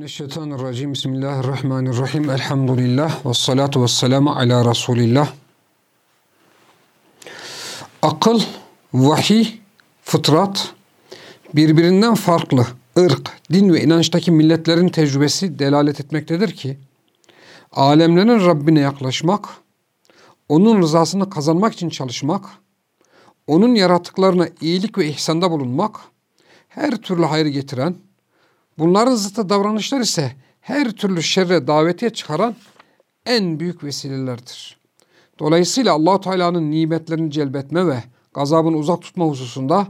Mineşşeytanirracim. Bismillahirrahmanirrahim. Elhamdülillah. Ve salatu ve selamu ala Resulillah. Akıl, vahiy, fıtrat birbirinden farklı ırk, din ve inançtaki milletlerin tecrübesi delalet etmektedir ki alemlerin Rabbine yaklaşmak, onun rızasını kazanmak için çalışmak, onun yarattıklarına iyilik ve ihsanda bulunmak, her türlü hayrı getiren, Bunların zıttı davranışlar ise her türlü şerre davetiye çıkaran en büyük vesilelerdir. Dolayısıyla allah Teala'nın nimetlerini celbetme ve gazabını uzak tutma hususunda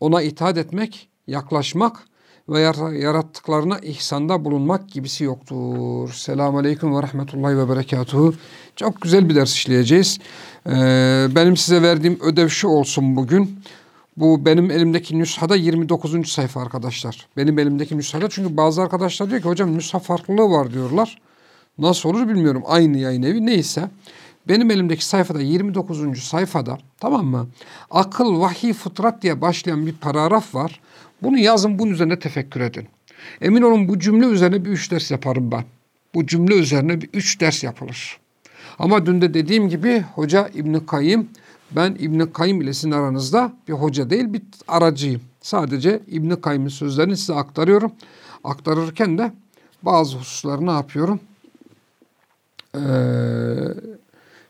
ona itaat etmek, yaklaşmak ve yarattıklarına ihsanda bulunmak gibisi yoktur. Selamun Aleyküm ve Rahmetullahi ve Berekatuhu. Çok güzel bir ders işleyeceğiz. Ee, benim size verdiğim ödev şu olsun bugün. Bu benim elimdeki nüshada 29. sayfa arkadaşlar. Benim elimdeki nüshada çünkü bazı arkadaşlar diyor ki hocam nüsha farklılığı var diyorlar. Nasıl olur bilmiyorum. Aynı yayın evi neyse. Benim elimdeki sayfada 29. sayfada tamam mı? Akıl, vahiy, fıtrat diye başlayan bir paragraf var. Bunu yazın bunun üzerine tefekkür edin. Emin olun bu cümle üzerine bir üç ders yaparım ben. Bu cümle üzerine bir üç ders yapılır. Ama dün de dediğim gibi hoca İbn Kayyım ben İbn Kayyim ile sizin aranızda bir hoca değil bir aracıyım. Sadece İbn Kayyim'in sözlerini size aktarıyorum. Aktarırken de bazı hususları ne yapıyorum? Ee,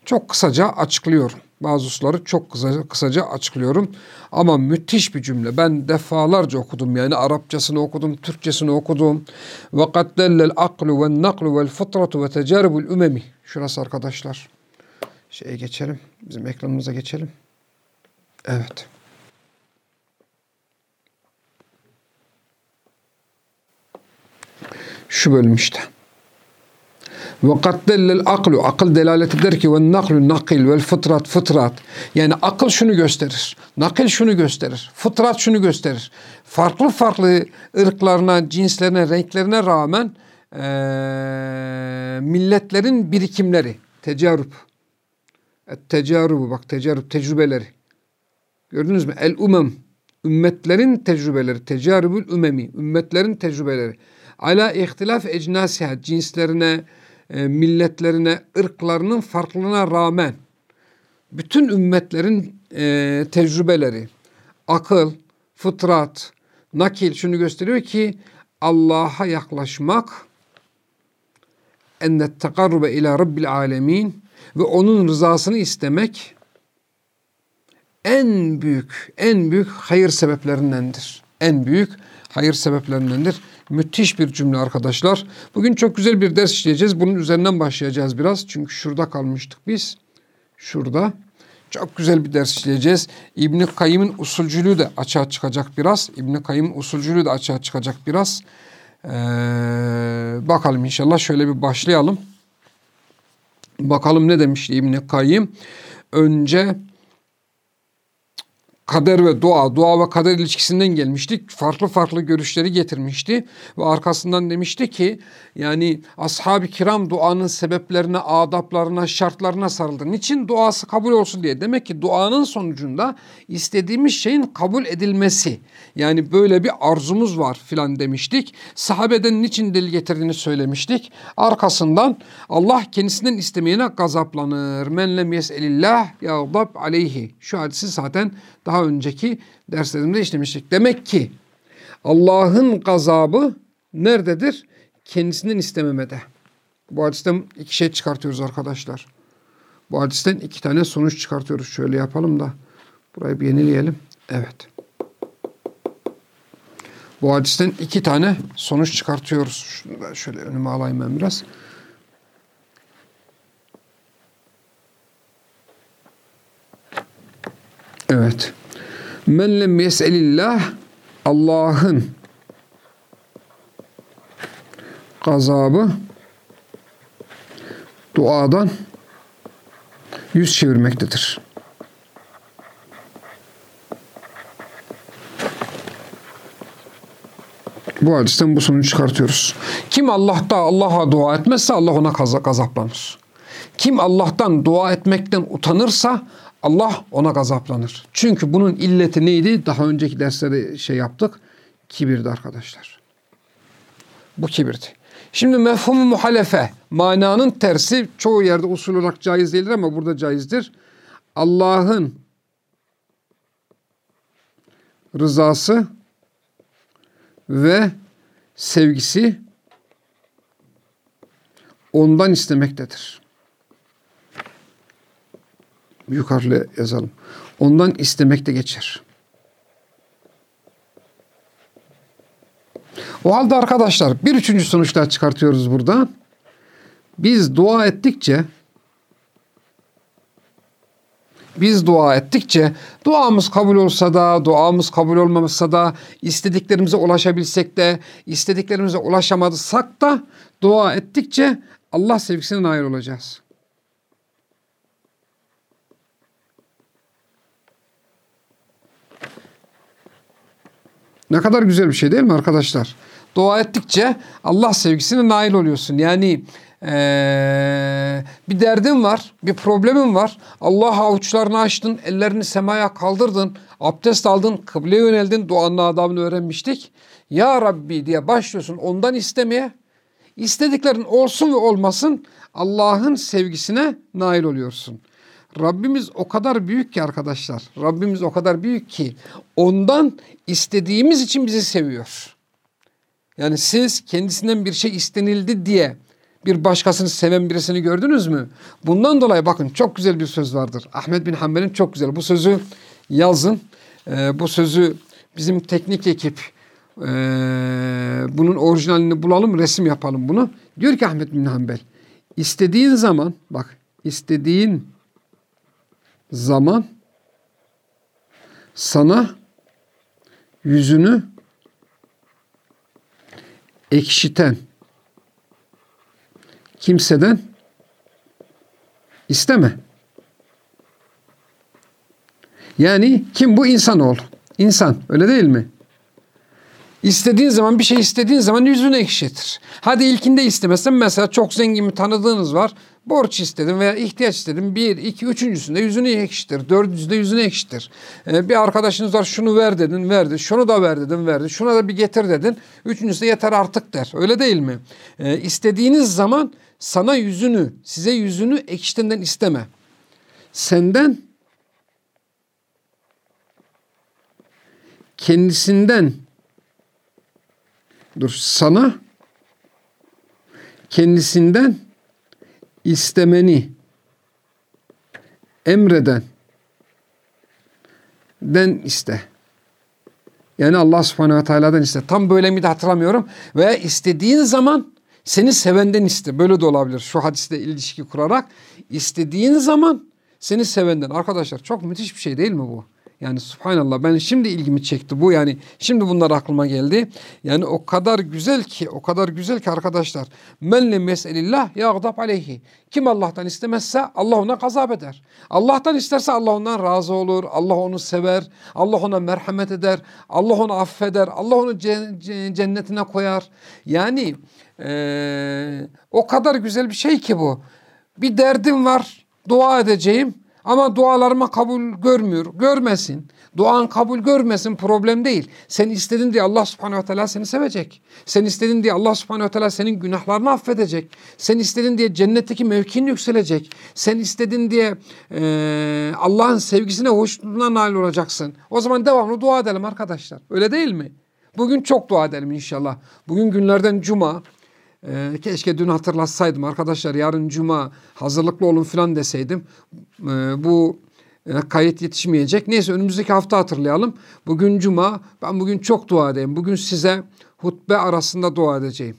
çok kısaca açıklıyorum. Bazı hususları çok kısaca, kısaca açıklıyorum. Ama müthiş bir cümle. Ben defalarca okudum. Yani Arapçasını okudum, Türkçesini okudum. Ve kad dellel aklu ve naklu vel fıtratu. Şurası arkadaşlar şeye geçelim. Bizim ekranımıza geçelim. Evet. Şu bölüm işte. Ve kaddellel aklu. Akıl delalet eder ki ve naklu nakil vel fıtrat fıtrat. Yani akıl şunu gösterir. Nakil şunu gösterir. Fıtrat şunu gösterir. Farklı farklı ırklarına, cinslerine, renklerine rağmen ee, milletlerin birikimleri, tecarup, Tecarubu bak tecarub tecrübeleri. Gördünüz mü? El umem. Ümmetlerin tecrübeleri. Tecarubul ümemi. Ümmetlerin tecrübeleri. Ala ihtilaf ecnasiha. Cinslerine, e, milletlerine, ırklarının farklılığına rağmen bütün ümmetlerin e, tecrübeleri, akıl, fıtrat, nakil şunu gösteriyor ki Allah'a yaklaşmak enne tekarrube ila rabbil alemin ve onun rızasını istemek en büyük, en büyük hayır sebeplerindendir. En büyük hayır sebeplerindendir. Müthiş bir cümle arkadaşlar. Bugün çok güzel bir ders işleyeceğiz. Bunun üzerinden başlayacağız biraz. Çünkü şurada kalmıştık biz. Şurada. Çok güzel bir ders işleyeceğiz. İbn Kayyım'ın usulcülüğü de açığa çıkacak biraz. İbn Kayyım'ın usulcülüğü de açığa çıkacak biraz. Ee, bakalım inşallah şöyle bir başlayalım. Bakalım ne demiş İbn-i Kayyım. Önce kader ve dua, dua ve kader ilişkisinden gelmiştik. Farklı farklı görüşleri getirmişti ve arkasından demişti ki yani ashab-ı kiram duanın sebeplerine, adaplarına, şartlarına sarıldı. Niçin duası kabul olsun diye. Demek ki duanın sonucunda istediğimiz şeyin kabul edilmesi. Yani böyle bir arzumuz var filan demiştik. Sahabeden niçin delil getirdiğini söylemiştik. Arkasından Allah kendisinden istemeyene gazaplanır. Men lem yes'elillah yağdab aleyhi. Şu hadisi zaten daha önceki derslerimde işlemiştik. Demek ki Allah'ın gazabı nerededir? Kendisinden istememede. Bu hadisten iki şey çıkartıyoruz arkadaşlar. Bu hadisten iki tane sonuç çıkartıyoruz. Şöyle yapalım da burayı bir yenileyelim. Evet. Bu hadisten iki tane sonuç çıkartıyoruz. Şunu da şöyle önüme alayım ben biraz. Evet. Men lem yeselillah Allah'ın gazabı duadan yüz çevirmektedir. Bu hadisten bu sonucu çıkartıyoruz. Kim Allah'ta Allah'a dua etmezse Allah ona gazaplanır. Kim Allah'tan dua etmekten utanırsa Allah ona gazaplanır. Çünkü bunun illeti neydi? Daha önceki derslerde şey yaptık. Kibirdi arkadaşlar. Bu kibirdi. Şimdi mefhum muhalefe mananın tersi çoğu yerde usul olarak caiz değildir ama burada caizdir. Allah'ın rızası ve sevgisi ondan istemektedir. Büyük yazalım. Ondan istemekte geçer. O halde arkadaşlar bir üçüncü sonuçlar çıkartıyoruz burada. Biz dua ettikçe biz dua ettikçe duamız kabul olsa da duamız kabul olmamışsa da istediklerimize ulaşabilsek de istediklerimize ulaşamadısak da dua ettikçe Allah sevgisine nail olacağız. Ne kadar güzel bir şey değil mi arkadaşlar? Dua ettikçe Allah sevgisine nail oluyorsun. Yani ee, bir derdin var, bir problemin var. Allah avuçlarını açtın, ellerini semaya kaldırdın, abdest aldın, kıbleye yöneldin, duanın adabını öğrenmiştik. Ya Rabbi diye başlıyorsun ondan istemeye. İstediklerin olsun ve olmasın Allah'ın sevgisine nail oluyorsun. Rabbimiz o kadar büyük ki arkadaşlar. Rabbimiz o kadar büyük ki ondan istediğimiz için bizi seviyor. Yani siz kendisinden bir şey istenildi diye bir başkasını seven birisini gördünüz mü? Bundan dolayı bakın çok güzel bir söz vardır. Ahmet bin Hanbel'in çok güzel. Bu sözü yazın. Ee, bu sözü bizim teknik ekip e, bunun orijinalini bulalım, resim yapalım bunu. Diyor ki Ahmet bin Hanbel, istediğin zaman bak istediğin zaman sana yüzünü ekşiten kimseden isteme. Yani kim bu insanoğlu? İnsan öyle değil mi? İstediğin zaman bir şey istediğin zaman yüzünü ekşitir. Hadi ilkinde istemezsen mesela çok zengin bir tanıdığınız var. Borç istedim veya ihtiyaç istedim. Bir, iki, üçüncüsünde yüzünü ekşitir. Dördüncüsünde yüzünü ekşitir. Ee, bir arkadaşınız var şunu ver dedin verdi. Şunu da ver dedin verdi. Şuna da bir getir dedin. Üçüncüsü de yeter artık der. Öyle değil mi? Ee, istediğiniz zaman sana yüzünü, size yüzünü ekşitenden isteme. Senden kendisinden dur sana kendisinden istemeni emreden den iste. Yani Allah subhanehu ve teala'dan iste. Tam böyle mi de hatırlamıyorum. Veya istediğin zaman seni sevenden iste. Böyle de olabilir şu hadiste ilişki kurarak. istediğin zaman seni sevenden. Arkadaşlar çok müthiş bir şey değil mi bu? Yani subhanallah ben şimdi ilgimi çekti bu yani şimdi bunlar aklıma geldi. Yani o kadar güzel ki o kadar güzel ki arkadaşlar. Men lem yeselillah yagdab aleyhi. Kim Allah'tan istemezse Allah ona gazap eder. Allah'tan isterse Allah ondan razı olur. Allah onu sever. Allah ona merhamet eder. Allah onu affeder. Allah onu cennetine koyar. Yani ee, o kadar güzel bir şey ki bu. Bir derdim var dua edeceğim. Ama dualarıma kabul görmüyor. Görmesin. Duan kabul görmesin problem değil. Sen istedin diye Allah subhanehu ve teala seni sevecek. Sen istedin diye Allah subhanehu ve teala senin günahlarını affedecek. Sen istedin diye cennetteki mevkin yükselecek. Sen istedin diye e, Allah'ın sevgisine, hoşnutluğuna nail olacaksın. O zaman devamlı dua edelim arkadaşlar. Öyle değil mi? Bugün çok dua edelim inşallah. Bugün günlerden cuma. Ee, keşke dün hatırlatsaydım arkadaşlar yarın cuma hazırlıklı olun falan deseydim. Ee, bu e, kayıt yetişmeyecek. Neyse önümüzdeki hafta hatırlayalım. Bugün cuma. Ben bugün çok dua edeyim. Bugün size hutbe arasında dua edeceğim.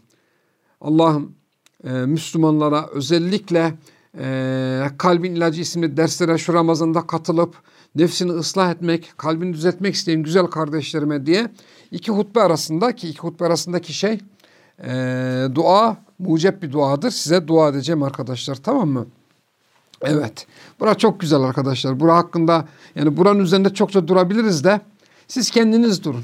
Allah'ım e, Müslümanlara özellikle e, Kalbin İlacı isimli derslere şu Ramazan'da katılıp nefsini ıslah etmek, kalbini düzeltmek isteyen güzel kardeşlerime diye iki hutbe arasında ki iki hutbe arasındaki şey e, dua mucep bir duadır. Size dua edeceğim arkadaşlar tamam mı? Evet. Bura çok güzel arkadaşlar. Bura hakkında yani buranın üzerinde çokça durabiliriz de siz kendiniz durun.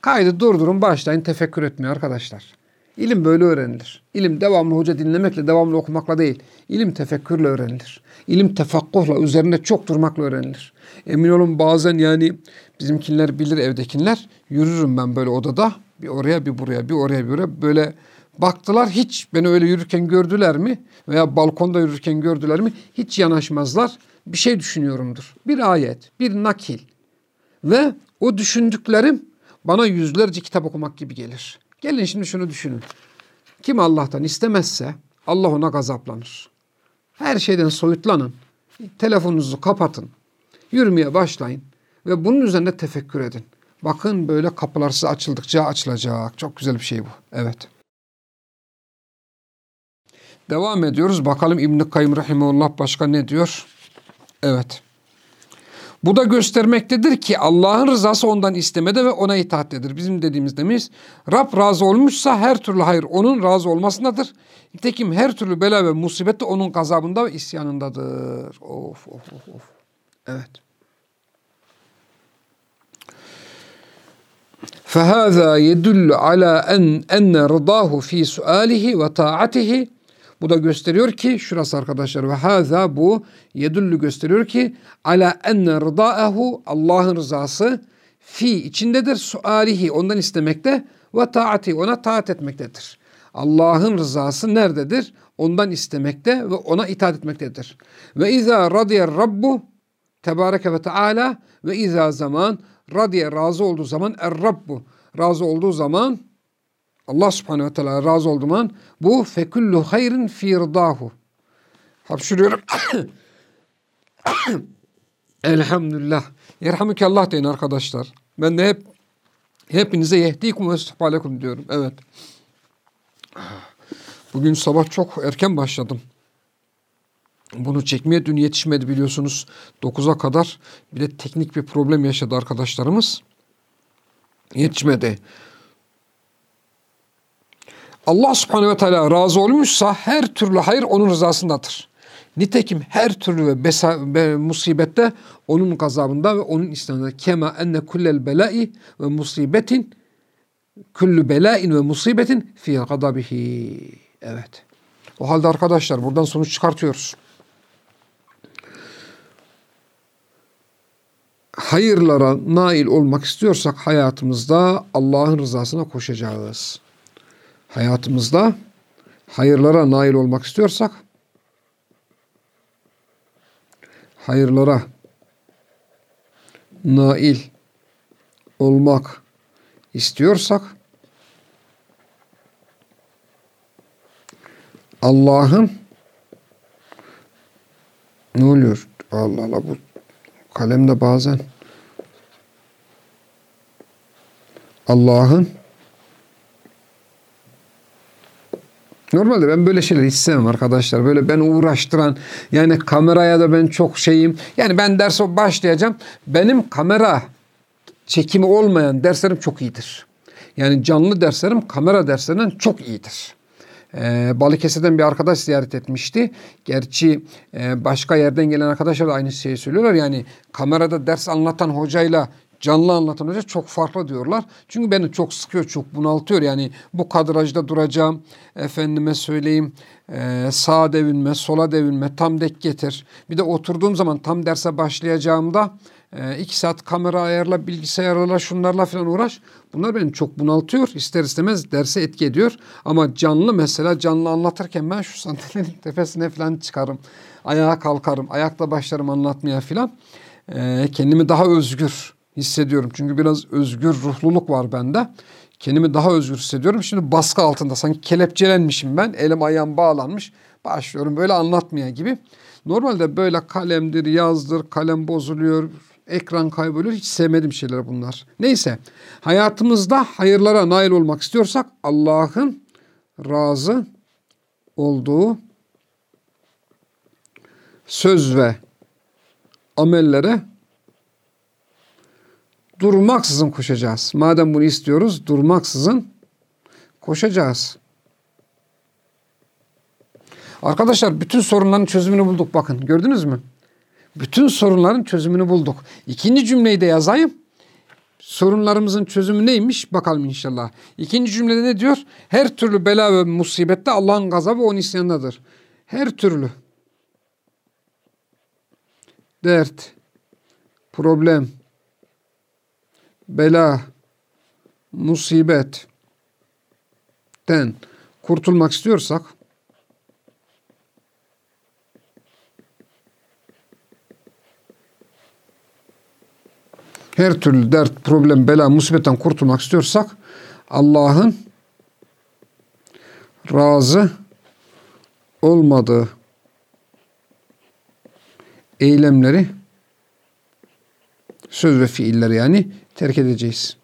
Kaydı durdurun başlayın tefekkür etmeye arkadaşlar. İlim böyle öğrenilir. İlim devamlı hoca dinlemekle, devamlı okumakla değil. İlim tefekkürle öğrenilir. İlim tefakkuhla, üzerinde çok durmakla öğrenilir. Emin olun bazen yani bizimkinler bilir evdekiler. Yürürüm ben böyle odada. Bir oraya bir buraya, bir oraya bir buraya. Böyle Baktılar hiç beni öyle yürürken gördüler mi veya balkonda yürürken gördüler mi hiç yanaşmazlar. Bir şey düşünüyorumdur. Bir ayet, bir nakil ve o düşündüklerim bana yüzlerce kitap okumak gibi gelir. Gelin şimdi şunu düşünün. Kim Allah'tan istemezse Allah ona gazaplanır. Her şeyden soyutlanın. Telefonunuzu kapatın. Yürümeye başlayın. Ve bunun üzerine tefekkür edin. Bakın böyle kapılar size açıldıkça açılacak. Çok güzel bir şey bu. Evet. Devam ediyoruz. Bakalım İbn-i Kayyum Rahimullah başka ne diyor? Evet. Bu da göstermektedir ki Allah'ın rızası ondan istemede ve ona itaattedir. Bizim dediğimiz demiş. Rab razı olmuşsa her türlü hayır onun razı olmasındadır. Nitekim her türlü bela ve musibet de onun gazabında ve isyanındadır. Of of of of. Evet. فهذا يدل على أن أن رضاه في سؤاله وطاعته bu da gösteriyor ki şurası arkadaşlar ve haza bu yedullu gösteriyor ki ala enne rıdaahu Allah'ın rızası fi içindedir sualihi ondan istemekte ve taati ona taat etmektedir. Allah'ın rızası nerededir? Ondan istemekte ve ona itaat etmektedir. Ve izâ radiyer rabbu tebareke ve teala ve izâ zaman radiye razı olduğu zaman er rabbu razı olduğu zaman Allah subhanehu ve teala razı olduğu zaman bu fekullu hayrin fi rıdahu. Hapşırıyorum. Elhamdülillah. Yerhamükallah deyin arkadaşlar. Ben de hep hepinize yehdikum ve estihbalekum diyorum. Evet. Bugün sabah çok erken başladım. Bunu çekmeye dün yetişmedi biliyorsunuz. 9'a kadar bir de teknik bir problem yaşadı arkadaşlarımız. Yetişmedi. Allah subhanehu ve teala razı olmuşsa her türlü hayır onun rızasındadır. Nitekim her türlü ve musibette onun gazabında ve onun isyanında kema enne kullel belai ve musibetin kullu belain ve musibetin fi gadabihi. Evet. O halde arkadaşlar buradan sonuç çıkartıyoruz. Hayırlara nail olmak istiyorsak hayatımızda Allah'ın rızasına koşacağız hayatımızda hayırlara nail olmak istiyorsak hayırlara nail olmak istiyorsak Allah'ın ne oluyor? Allah Allah bu kalemde bazen Allah'ın Normalde ben böyle şeyler hiç sevmem arkadaşlar. Böyle ben uğraştıran yani kameraya da ben çok şeyim. Yani ben derse başlayacağım. Benim kamera çekimi olmayan derslerim çok iyidir. Yani canlı derslerim kamera derslerinden çok iyidir. Ee, Balıkesir'den bir arkadaş ziyaret etmişti. Gerçi e, başka yerden gelen arkadaşlar da aynı şeyi söylüyorlar. Yani kamerada ders anlatan hocayla canlı anlatan hoca çok farklı diyorlar. Çünkü beni çok sıkıyor, çok bunaltıyor. Yani bu kadrajda duracağım, efendime söyleyeyim e, sağa devinme, sola devinme, tam dek getir. Bir de oturduğum zaman tam derse başlayacağımda e, iki saat kamera ayarla, bilgisayarla, şunlarla falan uğraş. Bunlar beni çok bunaltıyor. İster istemez derse etki ediyor. Ama canlı mesela canlı anlatırken ben şu sandalyenin tepesine falan çıkarım. Ayağa kalkarım, ayakla başlarım anlatmaya falan. E, kendimi daha özgür hissediyorum. Çünkü biraz özgür ruhluluk var bende. Kendimi daha özgür hissediyorum. Şimdi baskı altında sanki kelepçelenmişim ben. Elim ayağım bağlanmış. Başlıyorum böyle anlatmaya gibi. Normalde böyle kalemdir, yazdır, kalem bozuluyor, ekran kayboluyor. Hiç sevmediğim şeyler bunlar. Neyse hayatımızda hayırlara nail olmak istiyorsak Allah'ın razı olduğu söz ve amellere durmaksızın koşacağız. Madem bunu istiyoruz durmaksızın koşacağız. Arkadaşlar bütün sorunların çözümünü bulduk bakın gördünüz mü? Bütün sorunların çözümünü bulduk. İkinci cümleyi de yazayım. Sorunlarımızın çözümü neymiş? Bakalım inşallah. İkinci cümlede ne diyor? Her türlü bela ve musibette Allah'ın gazabı onun isyanındadır. Her türlü dert, problem, bela, musibetten kurtulmak istiyorsak her türlü dert, problem, bela, musibetten kurtulmak istiyorsak Allah'ın razı olmadığı eylemleri söz ve fiilleri yani terk edeceğiz.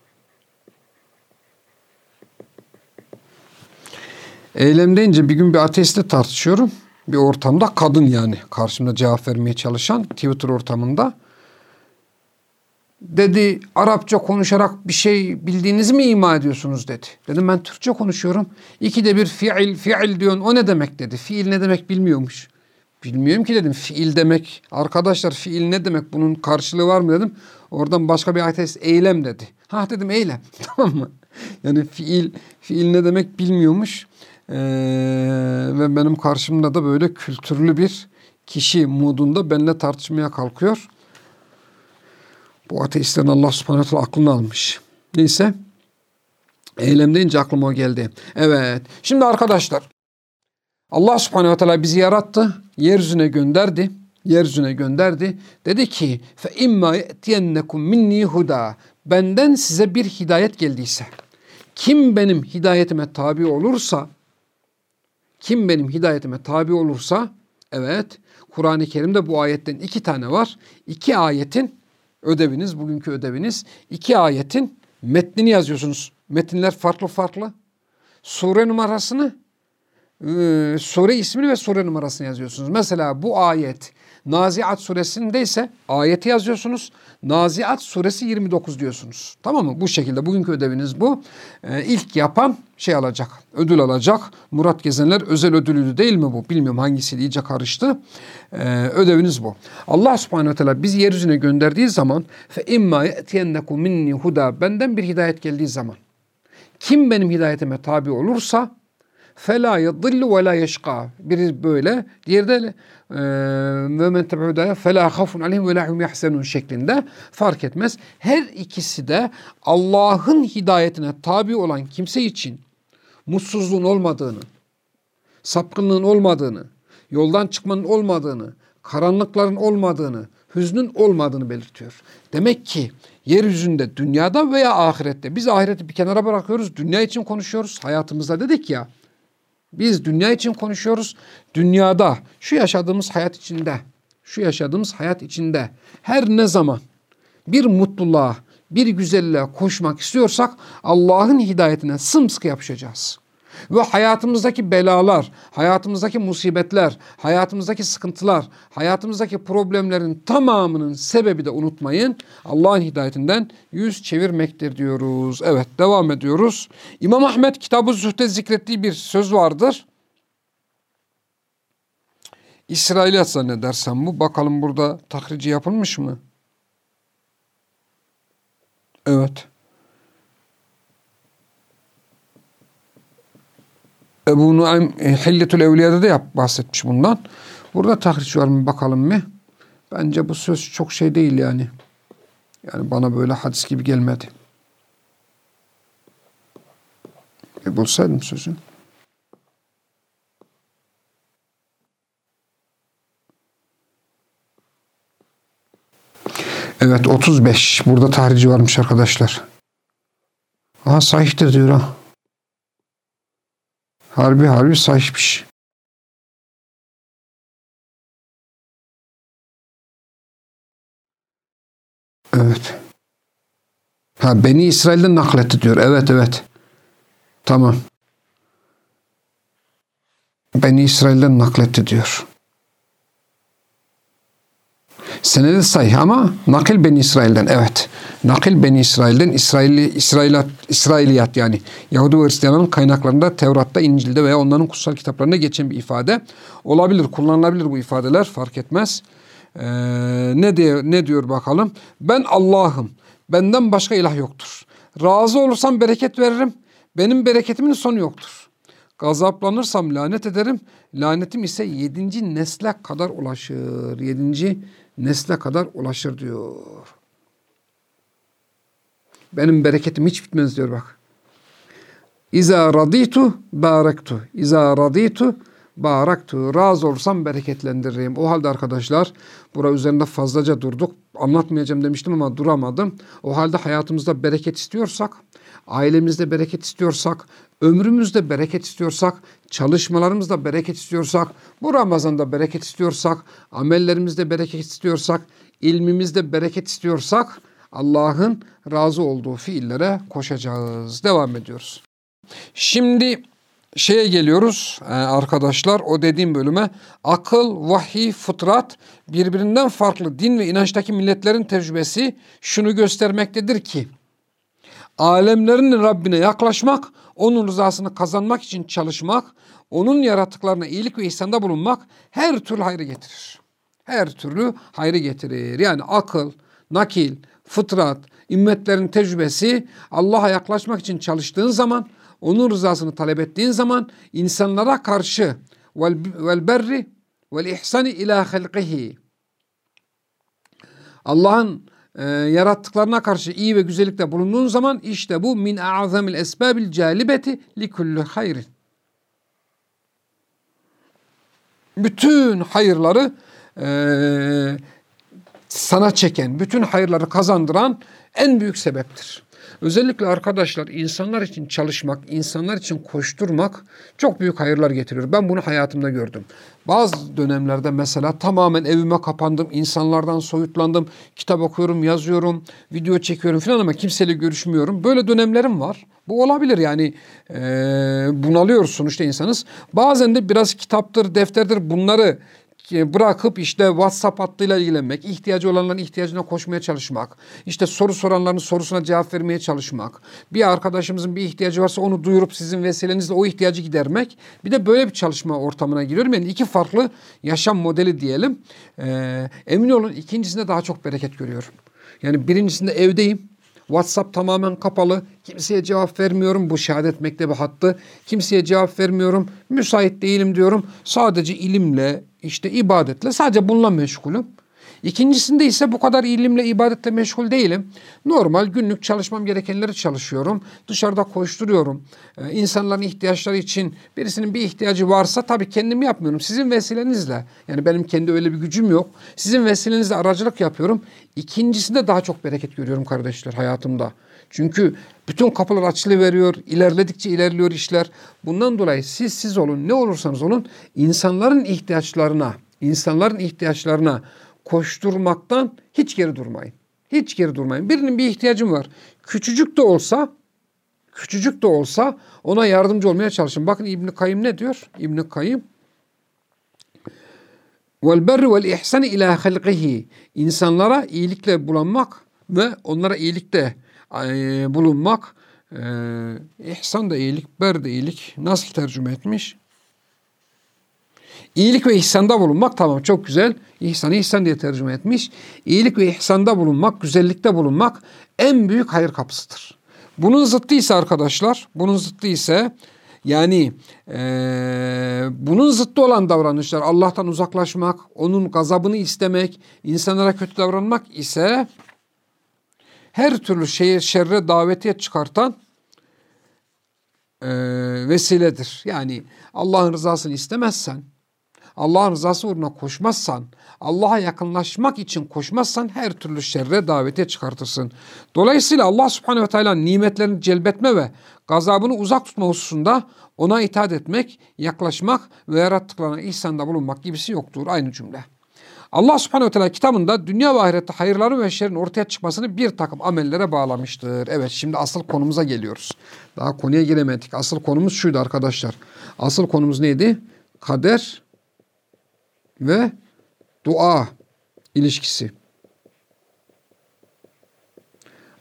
Eylem deyince bir gün bir ateistle tartışıyorum. Bir ortamda kadın yani karşımda cevap vermeye çalışan Twitter ortamında. Dedi Arapça konuşarak bir şey bildiğinizi mi ima ediyorsunuz dedi. Dedim ben Türkçe konuşuyorum. İkide bir fiil fiil diyorsun o ne demek dedi. Fiil ne demek bilmiyormuş. Bilmiyorum ki dedim fiil demek. Arkadaşlar fiil ne demek bunun karşılığı var mı dedim. Oradan başka bir ateist eylem dedi. Ha dedim eylem tamam mı? Yani fiil fiil ne demek bilmiyormuş. Ee, ve benim karşımda da böyle kültürlü bir kişi modunda benimle tartışmaya kalkıyor. Bu ateistlerin Allah subhanahu teala aklını almış. Neyse. Eylem deyince aklıma o geldi. Evet. Şimdi arkadaşlar. Allah subhanehu teala bizi yarattı. Yeryüzüne gönderdi. Yeryüzüne gönderdi. Dedi ki fe imma ye'tiyennekum minni huda. Benden size bir hidayet geldiyse. Kim benim hidayetime tabi olursa kim benim hidayetime tabi olursa evet Kur'an-ı Kerim'de bu ayetten iki tane var. İki ayetin ödeviniz, bugünkü ödeviniz iki ayetin metnini yazıyorsunuz. Metinler farklı farklı. Sure numarasını, e, sure ismini ve sure numarasını yazıyorsunuz. Mesela bu ayet Naziat suresinde ise ayeti yazıyorsunuz. Naziat suresi 29 diyorsunuz. Tamam mı? Bu şekilde bugünkü ödeviniz bu. Ee, ilk yapan şey alacak, ödül alacak. Murat Gezenler özel ödülüydü değil mi bu? Bilmiyorum hangisi iyice karıştı. Ee, ödeviniz bu. Allah subhanehu ve teala bizi yeryüzüne gönderdiği zaman imma ye'tiyennekum minni huda benden bir hidayet geldiği zaman kim benim hidayetime tabi olursa fela yadillu ve la yeşka. Biri böyle, diğeri de ve men tebu'da fela khafun aleyhim ve la hum yahsenun şeklinde fark etmez. Her ikisi de Allah'ın hidayetine tabi olan kimse için mutsuzluğun olmadığını, sapkınlığın olmadığını, yoldan çıkmanın olmadığını, karanlıkların olmadığını, hüznün olmadığını belirtiyor. Demek ki yeryüzünde, dünyada veya ahirette biz ahireti bir kenara bırakıyoruz, dünya için konuşuyoruz. Hayatımızda dedik ya, biz dünya için konuşuyoruz. Dünyada, şu yaşadığımız hayat içinde, şu yaşadığımız hayat içinde her ne zaman bir mutluluğa, bir güzelliğe koşmak istiyorsak Allah'ın hidayetine sımsıkı yapışacağız. Ve hayatımızdaki belalar, hayatımızdaki musibetler, hayatımızdaki sıkıntılar, hayatımızdaki problemlerin tamamının sebebi de unutmayın. Allah'ın hidayetinden yüz çevirmektir diyoruz. Evet devam ediyoruz. İmam Ahmet kitabı Zühd'de zikrettiği bir söz vardır. İsrailiyat zannedersem bu. Bakalım burada tahrici yapılmış mı? Evet. Ebu Nuaym e, Hilletül Evliya'da da yap, bahsetmiş bundan. Burada tahriş var mı bakalım mı? Bence bu söz çok şey değil yani. Yani bana böyle hadis gibi gelmedi. E bulsaydım sözün. Evet 35. Burada tahrici varmış arkadaşlar. Aha sahihtir diyor ha. Harbi harbi sahipmiş. Evet. Ha Beni İsrail'den nakletti diyor. Evet evet. Tamam. Beni İsrail'den nakletti diyor. Senedi sahih ama nakil ben İsrail'den. Evet. Nakil ben İsrail'den İsraili, İsrailat, İsrailiyat yani Yahudi ve Hristiyanların kaynaklarında Tevrat'ta, İncil'de veya onların kutsal kitaplarında geçen bir ifade olabilir. Kullanılabilir bu ifadeler fark etmez. Ee, ne diyor, ne diyor bakalım? Ben Allah'ım. Benden başka ilah yoktur. Razı olursam bereket veririm. Benim bereketimin sonu yoktur. Gazaplanırsam lanet ederim. Lanetim ise yedinci nesle kadar ulaşır. Yedinci nesle kadar ulaşır diyor. Benim bereketim hiç bitmez diyor bak. İza raditu baraktu. İza raditu baraktu. Razı olursam bereketlendiririm. O halde arkadaşlar bura üzerinde fazlaca durduk. Anlatmayacağım demiştim ama duramadım. O halde hayatımızda bereket istiyorsak, ailemizde bereket istiyorsak, ömrümüzde bereket istiyorsak, çalışmalarımızda bereket istiyorsak, bu Ramazan'da bereket istiyorsak, amellerimizde bereket istiyorsak, ilmimizde bereket istiyorsak Allah'ın razı olduğu fiillere koşacağız. Devam ediyoruz. Şimdi şeye geliyoruz e, arkadaşlar o dediğim bölüme akıl, vahiy, fıtrat birbirinden farklı din ve inançtaki milletlerin tecrübesi şunu göstermektedir ki alemlerin Rabbine yaklaşmak, onun rızasını kazanmak için çalışmak, onun yarattıklarına iyilik ve ihsanda bulunmak her türlü hayrı getirir. Her türlü hayrı getirir. Yani akıl, nakil, fıtrat, ümmetlerin tecrübesi Allah'a yaklaşmak için çalıştığın zaman onun rızasını talep ettiğin zaman insanlara karşı vel berri vel ihsani ila halqihi Allah'ın e, yarattıklarına karşı iyi ve güzellikte bulunduğun zaman işte bu min a'zamil esbabil calibeti li kulli hayrin. Bütün hayırları e, sana çeken, bütün hayırları kazandıran en büyük sebeptir. Özellikle arkadaşlar insanlar için çalışmak, insanlar için koşturmak çok büyük hayırlar getiriyor. Ben bunu hayatımda gördüm. Bazı dönemlerde mesela tamamen evime kapandım, insanlardan soyutlandım, kitap okuyorum, yazıyorum, video çekiyorum falan ama kimseyle görüşmüyorum. Böyle dönemlerim var. Bu olabilir yani e, bunalıyoruz sonuçta insanız. Bazen de biraz kitaptır, defterdir bunları bırakıp işte WhatsApp hattıyla ilgilenmek, ihtiyacı olanların ihtiyacına koşmaya çalışmak, işte soru soranların sorusuna cevap vermeye çalışmak, bir arkadaşımızın bir ihtiyacı varsa onu duyurup sizin vesilenizle o ihtiyacı gidermek. Bir de böyle bir çalışma ortamına giriyorum. Yani iki farklı yaşam modeli diyelim. Ee, emin olun ikincisinde daha çok bereket görüyorum. Yani birincisinde evdeyim. WhatsApp tamamen kapalı. Kimseye cevap vermiyorum. Bu şehadet mektebi hattı. Kimseye cevap vermiyorum. Müsait değilim diyorum. Sadece ilimle, işte ibadetle sadece bununla meşgulüm. İkincisinde ise bu kadar ilimle, ibadetle meşgul değilim. Normal günlük çalışmam gerekenleri çalışıyorum. Dışarıda koşturuyorum. Ee, insanların ihtiyaçları için birisinin bir ihtiyacı varsa tabii kendim yapmıyorum. Sizin vesilenizle. Yani benim kendi öyle bir gücüm yok. Sizin vesilenizle aracılık yapıyorum. İkincisinde daha çok bereket görüyorum kardeşler hayatımda. Çünkü bütün kapılar açılı veriyor, ilerledikçe ilerliyor işler. Bundan dolayı siz siz olun, ne olursanız olun insanların ihtiyaçlarına, insanların ihtiyaçlarına koşturmaktan hiç geri durmayın. Hiç geri durmayın. Birinin bir ihtiyacım var. Küçücük de olsa, küçücük de olsa ona yardımcı olmaya çalışın. Bakın İbn Kayyım ne diyor? İbn Kayyım Vel berri vel ihsan ila halqihi. İnsanlara iyilikle bulanmak ve onlara iyilikte e, bulunmak. E, ihsan da iyilik, ber de iyilik. Nasıl tercüme etmiş? İyilik ve ihsanda bulunmak tamam çok güzel. İhsanı ihsan diye tercüme etmiş. İyilik ve ihsanda bulunmak, güzellikte bulunmak en büyük hayır kapısıdır. Bunun zıttı ise arkadaşlar, bunun zıttı ise yani e, bunun zıttı olan davranışlar Allah'tan uzaklaşmak, onun gazabını istemek, insanlara kötü davranmak ise her türlü şeye şerre davetiye çıkartan e, vesiledir. Yani Allah'ın rızasını istemezsen, Allah'ın rızası uğruna koşmazsan, Allah'a yakınlaşmak için koşmazsan her türlü şerre davete çıkartırsın. Dolayısıyla Allah subhanehu ve teala nimetlerini celbetme ve gazabını uzak tutma hususunda ona itaat etmek, yaklaşmak ve yarattıklarına ihsanda bulunmak gibisi yoktur. Aynı cümle. Allah subhanehu ve teala kitabında dünya ve ahirette hayırların ve şerrin ortaya çıkmasını bir takım amellere bağlamıştır. Evet şimdi asıl konumuza geliyoruz. Daha konuya giremedik. Asıl konumuz şuydu arkadaşlar. Asıl konumuz neydi? Kader ve dua ilişkisi.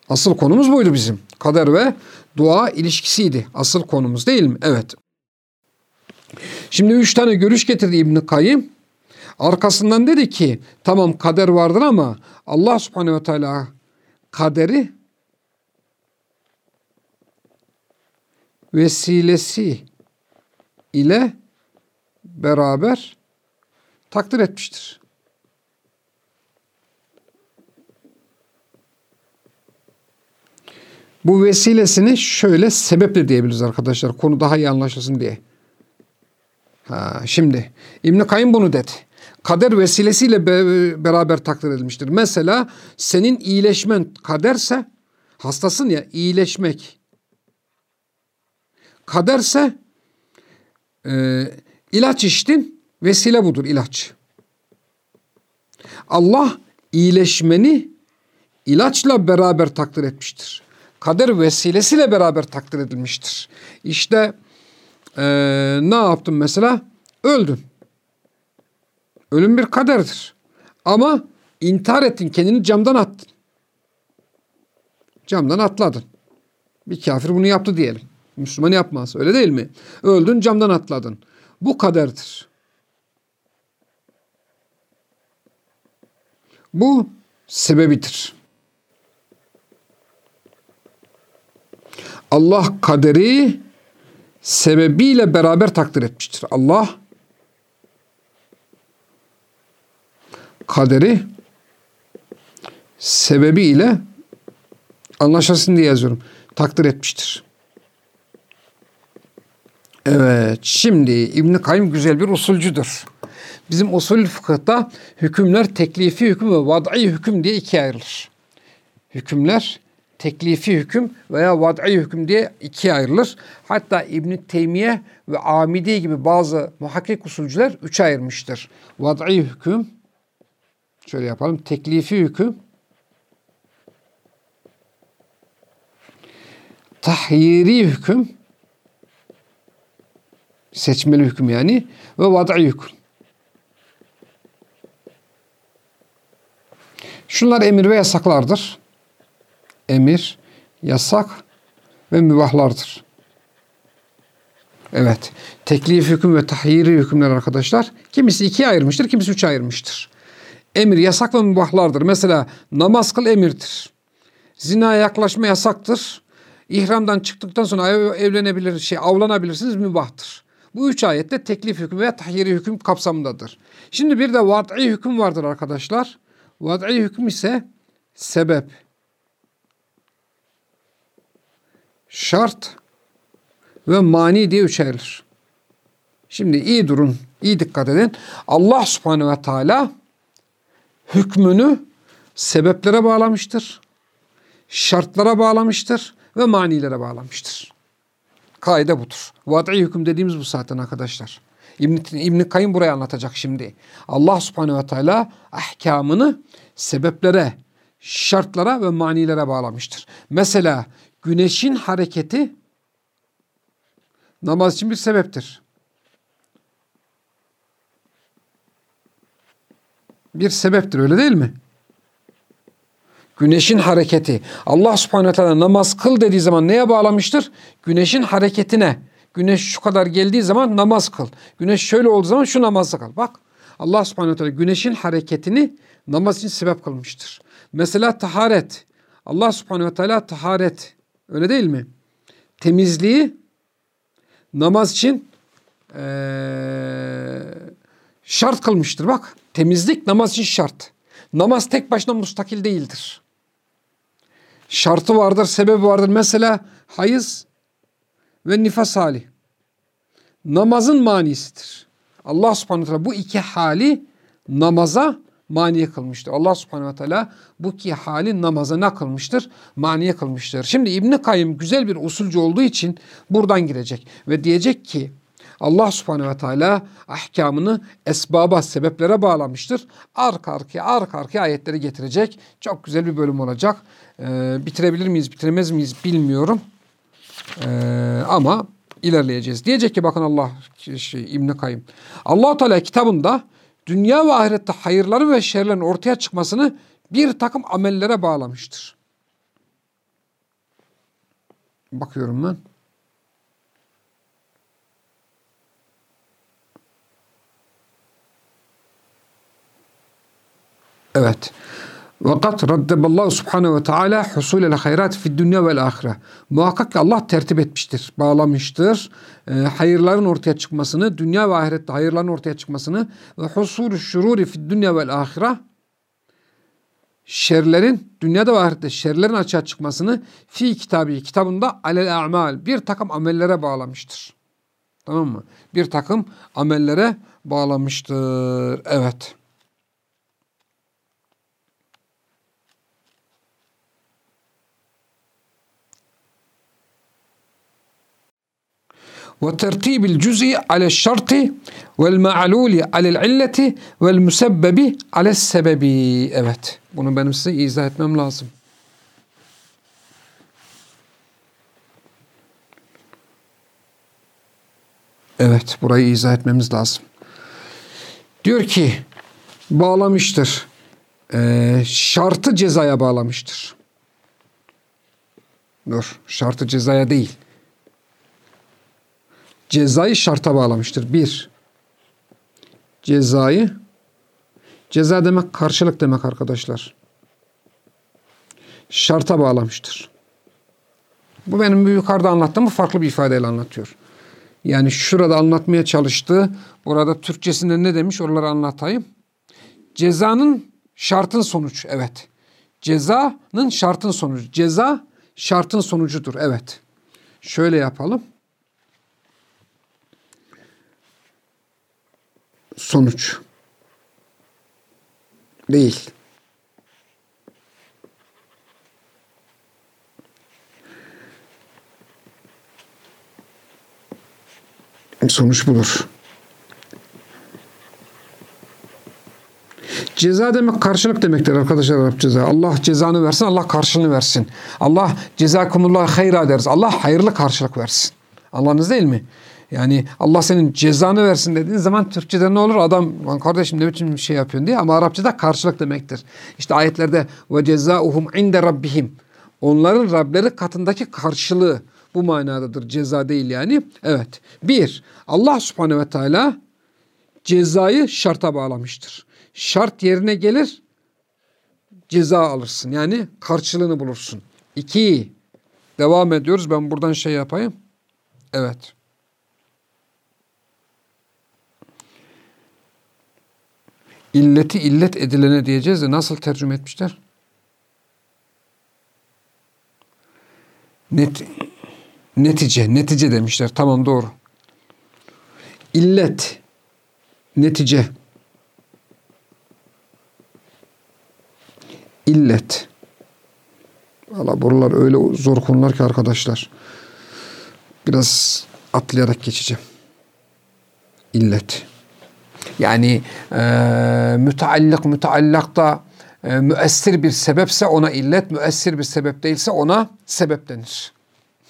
Asıl konumuz buydu bizim. Kader ve dua ilişkisiydi. Asıl konumuz değil mi? Evet. Şimdi üç tane görüş getirdi İbn-i Kayyım. Arkasından dedi ki tamam kader vardır ama Allah subhanehu ve teala kaderi vesilesi ile beraber takdir etmiştir. Bu vesilesini şöyle sebeple diyebiliriz arkadaşlar. Konu daha iyi anlaşılsın diye. Ha, şimdi İbn Kayyım bunu dedi. Kader vesilesiyle be beraber takdir edilmiştir. Mesela senin iyileşmen kaderse hastasın ya iyileşmek kaderse e, ilaç içtin vesile budur ilaç. Allah iyileşmeni ilaçla beraber takdir etmiştir. Kader vesilesiyle beraber takdir edilmiştir. İşte e, ne yaptın mesela? Öldün. Ölüm bir kaderdir. Ama intihar ettin, kendini camdan attın. Camdan atladın. Bir kafir bunu yaptı diyelim. Müslüman yapmaz. Öyle değil mi? Öldün, camdan atladın. Bu kaderdir. Bu sebebidir. Allah kaderi sebebiyle beraber takdir etmiştir. Allah kaderi sebebiyle anlaşılsın diye yazıyorum. Takdir etmiştir. Evet, şimdi İbn Kayyım güzel bir usulcüdür. Bizim usul fıkıhta hükümler teklifi hüküm ve vad'i hüküm diye ikiye ayrılır. Hükümler teklifi hüküm veya vad'i hüküm diye ikiye ayrılır. Hatta İbn Teymiye ve Amidi gibi bazı muhakkik usulcüler üçe ayırmıştır. Vad'i hüküm şöyle yapalım. Teklifi hüküm tahyiri hüküm seçmeli hüküm yani ve vad'i hüküm. Şunlar emir ve yasaklardır. Emir, yasak ve mübahlardır. Evet. Teklif hüküm ve tahyiri hükümler arkadaşlar. Kimisi ikiye ayırmıştır, kimisi üçe ayırmıştır. Emir, yasak ve mübahlardır. Mesela namaz kıl emirdir. Zinaya yaklaşma yasaktır. İhramdan çıktıktan sonra evlenebilir, şey avlanabilirsiniz mübahtır. Bu üç ayette teklif hüküm veya tahyiri hüküm kapsamındadır. Şimdi bir de vat'i hüküm vardır arkadaşlar. Vad'i hüküm ise sebep, şart ve mani diye üç. Şimdi iyi durun, iyi dikkat edin. Allah subhanehu ve teala hükmünü sebeplere bağlamıştır, şartlara bağlamıştır ve manilere bağlamıştır. Kaide budur. Vad'i hüküm dediğimiz bu zaten arkadaşlar. İbn, İbn Kayyım burayı anlatacak şimdi. Allah subhanehu ve teala ahkamını sebeplere, şartlara ve manilere bağlamıştır. Mesela güneşin hareketi namaz için bir sebeptir. Bir sebeptir öyle değil mi? Güneşin hareketi. Allah subhanahu teala namaz kıl dediği zaman neye bağlamıştır? Güneşin hareketine. Güneş şu kadar geldiği zaman namaz kıl. Güneş şöyle olduğu zaman şu namazı kıl. Bak Allah subhanahu teala güneşin hareketini namaz için sebep kılmıştır. Mesela taharet. Allah subhanahu teala taharet. Öyle değil mi? Temizliği namaz için ee, şart kılmıştır. Bak temizlik namaz için şart. Namaz tek başına mustakil değildir. Şartı vardır, sebebi vardır. Mesela hayız ve nifas hali. Namazın manisidir. Allah subhanahu teala bu iki hali namaza maniye kılmıştır. Allah subhanahu teala bu iki hali namaza ne kılmıştır? Maniye kılmıştır. Şimdi İbn Kayyım güzel bir usulcu olduğu için buradan girecek ve diyecek ki Allah subhanehu ve teala ahkamını esbaba, sebeplere bağlamıştır. Arka arkaya, arka arkaya ayetleri getirecek. Çok güzel bir bölüm olacak. Ee, bitirebilir miyiz, bitiremez miyiz bilmiyorum. Ee, ama ilerleyeceğiz. Diyecek ki bakın Allah şey, İbn Kayyım. Allah Teala kitabında dünya ve ahirette hayırların ve şerlerin ortaya çıkmasını bir takım amellere bağlamıştır. Bakıyorum ben. Evet. Vakat raddeballahu subhanehu ve teala husulel hayrat fid dünya vel. Muhakkak ki Allah tertip etmiştir, bağlamıştır. E, hayırların ortaya çıkmasını, dünya ve ahirette hayırların ortaya çıkmasını ve husulü şururi fid dünya vel ahire şerlerin dünyada ve ahirette şerlerin açığa çıkmasını fi kitabı kitabında alel a'mal bir takım amellere bağlamıştır. Tamam mı? Bir takım amellere bağlamıştır. Evet. وترتيب الجزء على الشرط والمعلول على العلة والمسبب على السبب. Evet. Bunu benim size izah etmem lazım. Evet. Burayı izah etmemiz lazım. Diyor ki bağlamıştır. Ee, şartı cezaya bağlamıştır. Dur. Şartı cezaya değil cezayı şarta bağlamıştır. Bir, cezayı, ceza demek karşılık demek arkadaşlar. Şarta bağlamıştır. Bu benim yukarıda anlattığımı farklı bir ifadeyle anlatıyor. Yani şurada anlatmaya çalıştığı, burada Türkçesinde ne demiş oraları anlatayım. Cezanın şartın sonuç, evet. Cezanın şartın sonucu. Ceza şartın sonucudur, evet. Şöyle yapalım. Sonuç değil. Sonuç budur. Ceza demek karşılık demektir arkadaşlar Arap ceza. Allah cezanı versin, Allah karşılığını versin. Allah cezakumullah hayra deriz. Allah hayırlı karşılık versin. Allah'ınız değil mi? Yani Allah senin cezanı versin dediğin zaman Türkçe'de ne olur? Adam kardeşim ne biçim bir şey yapıyorsun diye ama Arapçada karşılık demektir. İşte ayetlerde ve cezauhum inde rabbihim. Onların Rableri katındaki karşılığı bu manadadır. Ceza değil yani. Evet. Bir, Allah subhanehu ve teala cezayı şarta bağlamıştır. Şart yerine gelir, ceza alırsın. Yani karşılığını bulursun. İki, devam ediyoruz. Ben buradan şey yapayım. Evet. İlleti illet edilene diyeceğiz de nasıl tercüme etmişler? Net, netice, netice demişler. Tamam doğru. İllet, netice. İllet. Valla buralar öyle zor konular ki arkadaşlar. Biraz atlayarak geçeceğim. İllet. Yani e, müteallik müteallakta e, müessir bir sebepse ona illet, müessir bir sebep değilse ona sebep denir.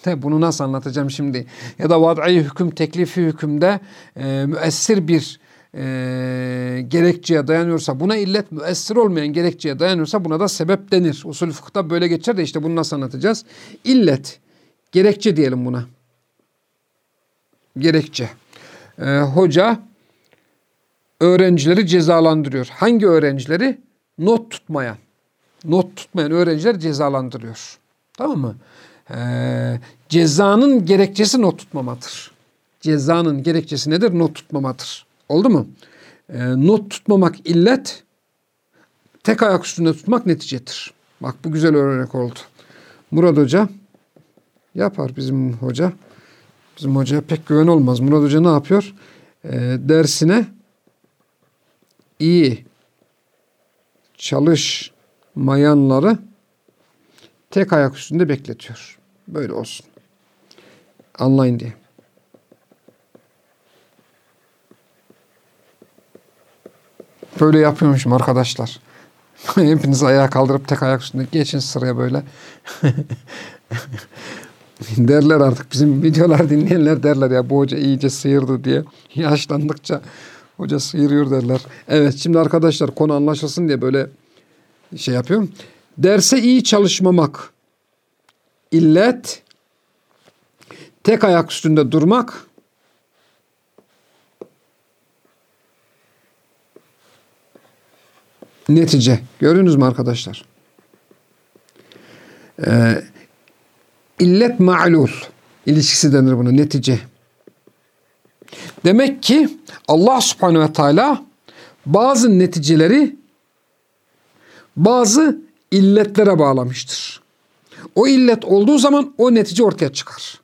De bunu nasıl anlatacağım şimdi? Ya da vad'i hüküm, teklifi hükümde e, müessir bir e, gerekçeye dayanıyorsa buna illet müessir olmayan gerekçeye dayanıyorsa buna da sebep denir. Usul fıkıhta böyle geçer de işte bunu nasıl anlatacağız? İllet, gerekçe diyelim buna. Gerekçe. E, hoca öğrencileri cezalandırıyor. Hangi öğrencileri? Not tutmayan. Not tutmayan öğrenciler cezalandırıyor. Tamam mı? Ee, cezanın gerekçesi not tutmamadır. Cezanın gerekçesi nedir? Not tutmamadır. Oldu mu? Ee, not tutmamak illet, tek ayak üstünde tutmak neticedir. Bak bu güzel örnek oldu. Murat Hoca yapar bizim hoca. Bizim hocaya pek güven olmaz. Murat Hoca ne yapıyor? Ee, dersine iyi çalışmayanları tek ayak üstünde bekletiyor. Böyle olsun. Anlayın diye. Böyle yapıyormuşum arkadaşlar. Hepiniz ayağa kaldırıp tek ayak üstünde geçin sıraya böyle. derler artık bizim videolar dinleyenler derler ya bu hoca iyice sıyırdı diye. Yaşlandıkça Hoca sıyırıyor derler. Evet şimdi arkadaşlar konu anlaşılsın diye böyle şey yapıyorum. Derse iyi çalışmamak. illet tek ayak üstünde durmak netice. Görünüz mü arkadaşlar? Ee, illet ma'lul ilişkisi denir buna netice. Demek ki Allah subhanehu ve teala bazı neticeleri bazı illetlere bağlamıştır. O illet olduğu zaman o netice ortaya çıkar.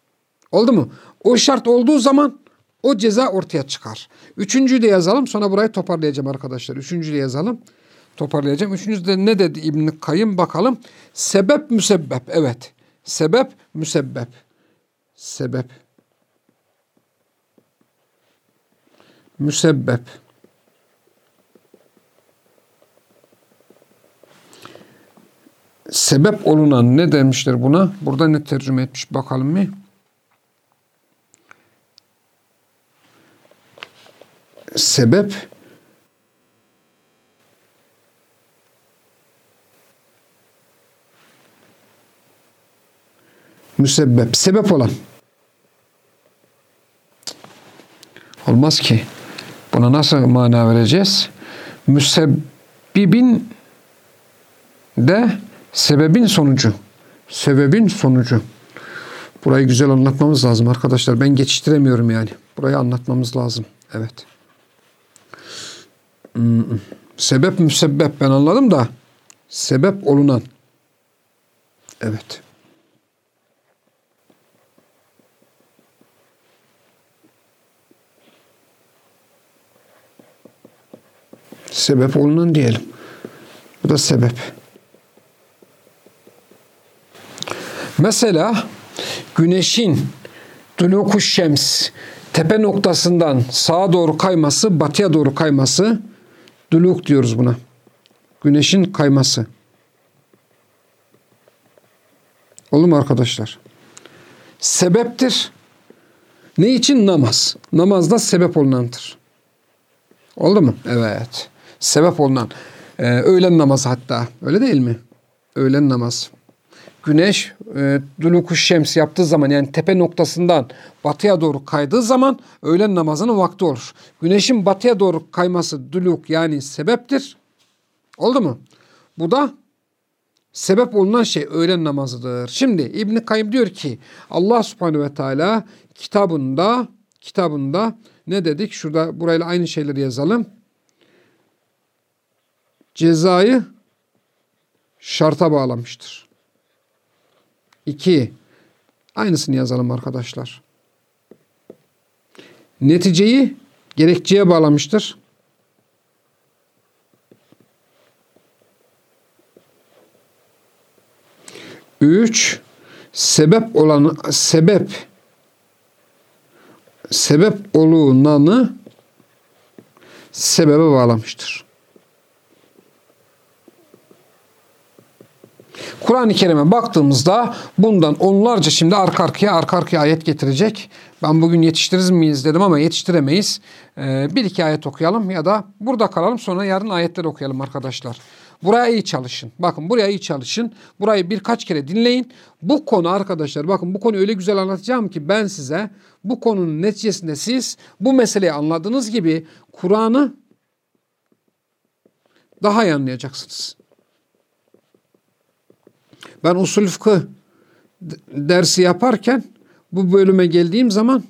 Oldu mu? O şart olduğu zaman o ceza ortaya çıkar. Üçüncüyü de yazalım. Sonra burayı toparlayacağım arkadaşlar. Üçüncüyü de yazalım. Toparlayacağım. Üçüncüsü de ne dedi İbn Kayyım bakalım. Sebep müsebbep. Evet. Sebep müsebbep. Sebep. Müsebbep. Sebep olunan ne demişler buna? Burada ne tercüme etmiş bakalım mı? Sebep müsebbep, sebep olan. Olmaz ki. Buna nasıl mana vereceğiz? Müsebbibin de sebebin sonucu. Sebebin sonucu. Burayı güzel anlatmamız lazım arkadaşlar. Ben geçiştiremiyorum yani. Burayı anlatmamız lazım. Evet. Hmm. Sebep müsebbep ben anladım da sebep olunan. Evet. Sebep olunan diyelim. Bu da sebep. Mesela güneşin duluku şems tepe noktasından sağa doğru kayması, batıya doğru kayması duluk diyoruz buna. Güneşin kayması. Olur mu arkadaşlar? Sebeptir. Ne için? Namaz. Namaz da sebep olunandır. Oldu mu? Evet. Sebep olunan. Ee, öğlen namazı hatta. Öyle değil mi? Öğlen namazı güneş e, duluku şems yaptığı zaman yani tepe noktasından batıya doğru kaydığı zaman öğlen namazının vakti olur. Güneşin batıya doğru kayması duluk yani sebeptir. Oldu mu? Bu da sebep olunan şey öğlen namazıdır. Şimdi İbn Kayyim diyor ki Allah Subhanahu ve Teala kitabında kitabında ne dedik? Şurada burayla aynı şeyleri yazalım. Cezayı şarta bağlamıştır. 2. Aynısını yazalım arkadaşlar. Neticeyi gerekçeye bağlamıştır. Üç, sebep olan sebep sebep olunanı sebebe bağlamıştır. Kur'an-ı Kerim'e baktığımızda bundan onlarca şimdi arka arkaya arka arkaya ayet getirecek. Ben bugün yetiştiririz miyiz dedim ama yetiştiremeyiz. Ee, bir iki ayet okuyalım ya da burada kalalım sonra yarın ayetleri okuyalım arkadaşlar. Buraya iyi çalışın. Bakın buraya iyi çalışın. Burayı birkaç kere dinleyin. Bu konu arkadaşlar bakın bu konu öyle güzel anlatacağım ki ben size bu konunun neticesinde siz bu meseleyi anladığınız gibi Kur'an'ı daha iyi anlayacaksınız. Ben usul fıkıh dersi yaparken bu bölüme geldiğim zaman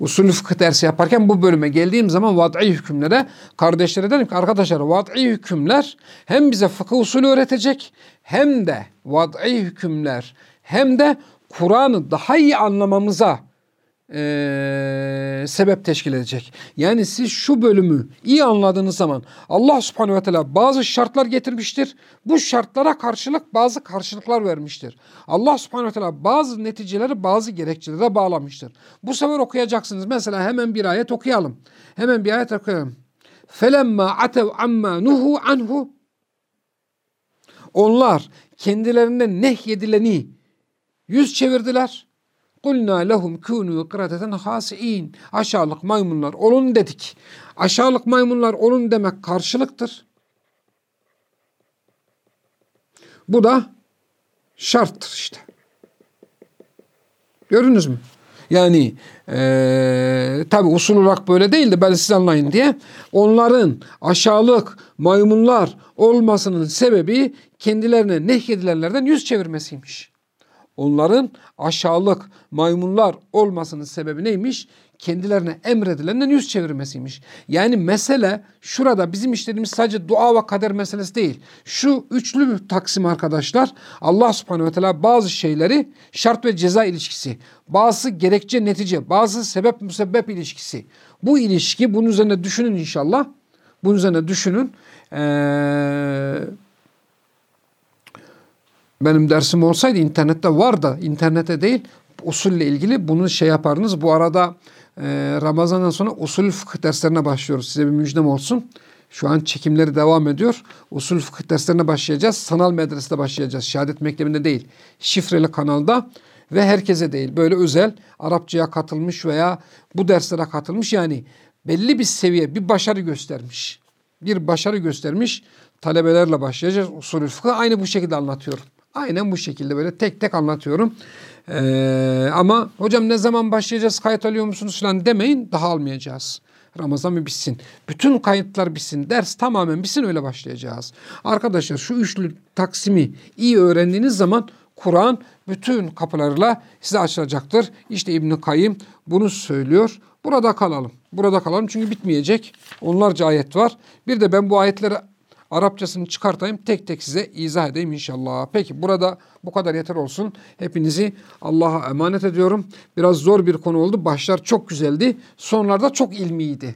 usul fıkıh dersi yaparken bu bölüme geldiğim zaman vad'i hükümlere kardeşlere dedim ki arkadaşlar vad'i hükümler hem bize fıkıh usulü öğretecek hem de vad'i hükümler hem de Kur'an'ı daha iyi anlamamıza e, sebep teşkil edecek. Yani siz şu bölümü iyi anladığınız zaman Allah subhanehu ve teala bazı şartlar getirmiştir. Bu şartlara karşılık bazı karşılıklar vermiştir. Allah subhanehu ve teala bazı neticeleri bazı gerekçelere bağlamıştır. Bu sefer okuyacaksınız. Mesela hemen bir ayet okuyalım. Hemen bir ayet okuyalım. فَلَمَّا عَتَوْ عَمَّا nuhu anhu Onlar kendilerinden nehyedileni yüz çevirdiler Kulna lehum kunu kıradeten hasiin. Aşağılık maymunlar olun dedik. Aşağılık maymunlar olun demek karşılıktır. Bu da şarttır işte. Gördünüz mü? Yani ee, tabi usul olarak böyle değildi ben siz anlayın diye. Onların aşağılık maymunlar olmasının sebebi kendilerine nehyedilenlerden yüz çevirmesiymiş onların aşağılık maymunlar olmasının sebebi neymiş? kendilerine emredilenden yüz çevirmesiymiş. Yani mesele şurada bizim işlediğimiz sadece dua ve kader meselesi değil. Şu üçlü taksim arkadaşlar Allah subhanehu ve teala bazı şeyleri şart ve ceza ilişkisi, bazı gerekçe netice, bazı sebep müsebbep ilişkisi. Bu ilişki bunun üzerine düşünün inşallah. Bunun üzerine düşünün. Ee, benim dersim olsaydı internette var da internete değil usulle ilgili bunu şey yaparınız. Bu arada e, Ramazan'dan sonra usul fıkıh derslerine başlıyoruz. Size bir müjdem olsun. Şu an çekimleri devam ediyor. Usul fıkıh derslerine başlayacağız. Sanal medresede başlayacağız. Şehadet mektebinde değil. Şifreli kanalda ve herkese değil. Böyle özel Arapçaya katılmış veya bu derslere katılmış yani belli bir seviye, bir başarı göstermiş. Bir başarı göstermiş talebelerle başlayacağız usulü fıkıh. Aynı bu şekilde anlatıyorum. Aynen bu şekilde böyle tek tek anlatıyorum. Ee, ama hocam ne zaman başlayacağız kayıt alıyor musunuz falan demeyin daha almayacağız. Ramazan bir bitsin. Bütün kayıtlar bitsin. Ders tamamen bitsin öyle başlayacağız. Arkadaşlar şu üçlü taksimi iyi öğrendiğiniz zaman Kur'an bütün kapılarıyla size açılacaktır. İşte İbn Kayyim bunu söylüyor. Burada kalalım. Burada kalalım çünkü bitmeyecek. Onlarca ayet var. Bir de ben bu ayetleri Arapçasını çıkartayım tek tek size izah edeyim inşallah. Peki burada bu kadar yeter olsun. Hepinizi Allah'a emanet ediyorum. Biraz zor bir konu oldu. Başlar çok güzeldi. Sonlarda çok ilmiydi.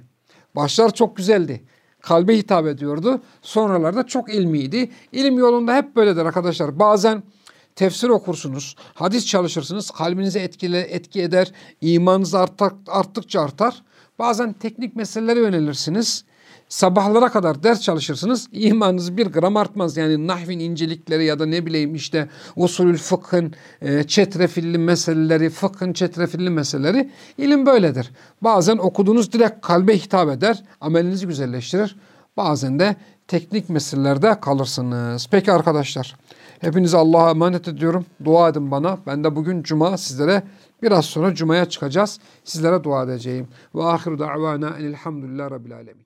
Başlar çok güzeldi. Kalbe hitap ediyordu. Sonralarda çok ilmiydi. İlim yolunda hep böyledir arkadaşlar. Bazen tefsir okursunuz, hadis çalışırsınız, kalbinize etkile, etki eder, imanınız artar, arttıkça artar. Bazen teknik meselelere yönelirsiniz. Sabahlara kadar ders çalışırsınız. imanınız bir gram artmaz. Yani nahvin incelikleri ya da ne bileyim işte usulül fıkhın e, çetrefilli meseleleri, fıkhın çetrefilli meseleleri ilim böyledir. Bazen okuduğunuz direkt kalbe hitap eder, amelinizi güzelleştirir. Bazen de teknik meselelerde kalırsınız. Peki arkadaşlar, hepinizi Allah'a emanet ediyorum. Dua edin bana. Ben de bugün cuma sizlere biraz sonra cumaya çıkacağız. Sizlere dua edeceğim. Ve ahiru da'vana enilhamdülillah rabbil alemin.